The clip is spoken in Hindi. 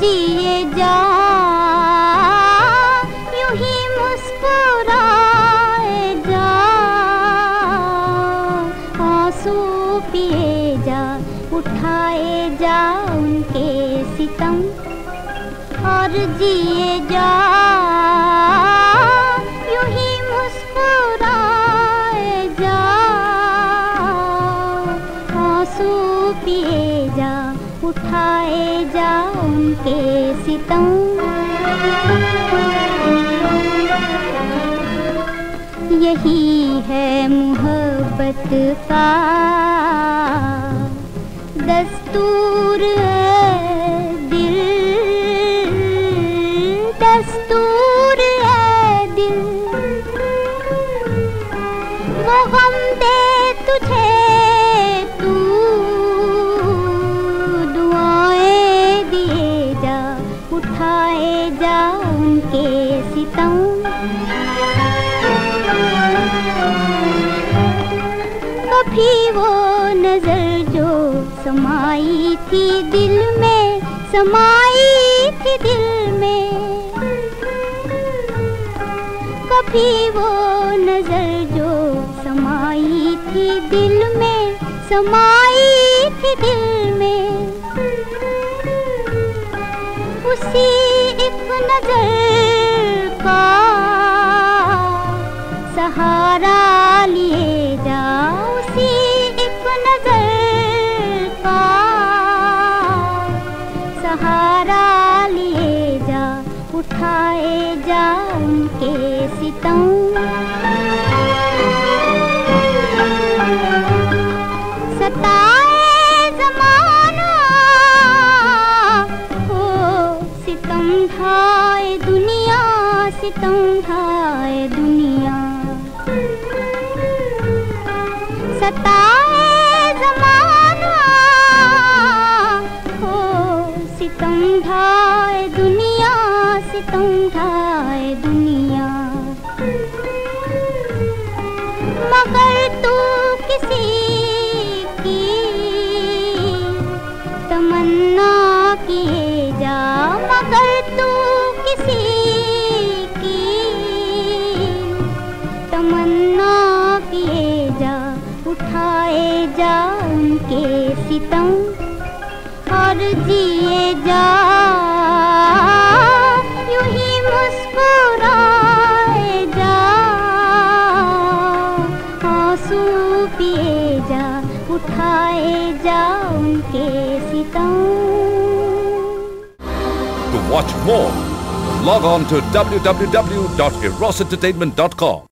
जिए जा। यूँ ही मुस्कुराए जा। आँसू पिए जा, उठाए जा उनके सितम, और जिए जा। उठाए जा उनके सितम। यही है मोहब्बत का दस्तूर। जा उनके सितम कभी वो नज़र जो समाई थी दिल में, समाई थी दिल में। कभी वो नज़र जो समाई थी दिल में, समाई उनके सितम। सताए जमाना हो सितम ढाए दुनिया, सितम ढाए दुनिया। सताए जमाना हो सितम ढाए दुनिया, सितम ढाए दुनिया। तमन्ना किए जा उठाए जा उनके सितम और जिए जा पिए To watch more, log on to www.erosentertainment.com.